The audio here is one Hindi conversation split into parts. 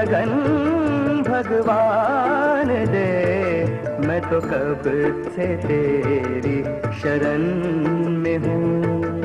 लगन भगवान दे। मैं तो कब से तेरी शरण में हूँ।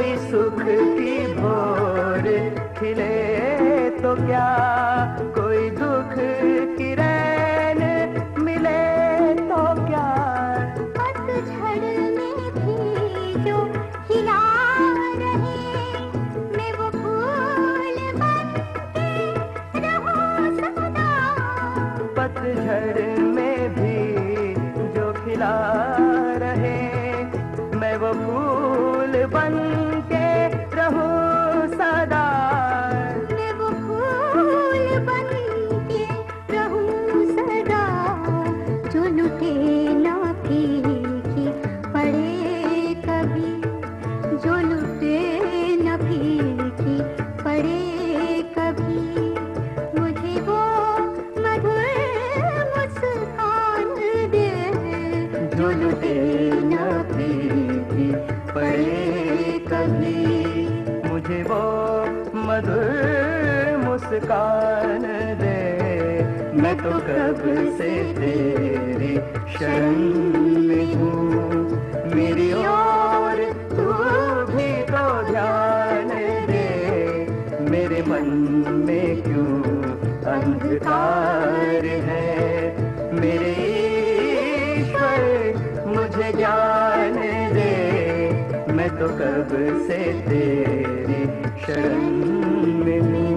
कोई सुख की भोर खिले तो क्या? मुस्कान दे। मैं तो कब से तेरी शरण में हूँ। मेरी ओर तू भी तो ध्यान दे। मेरे मन में क्यों अंधकार है? मेरे ईश्वर मुझे ज्ञान दे। मैं तो कब से तेरी शरण में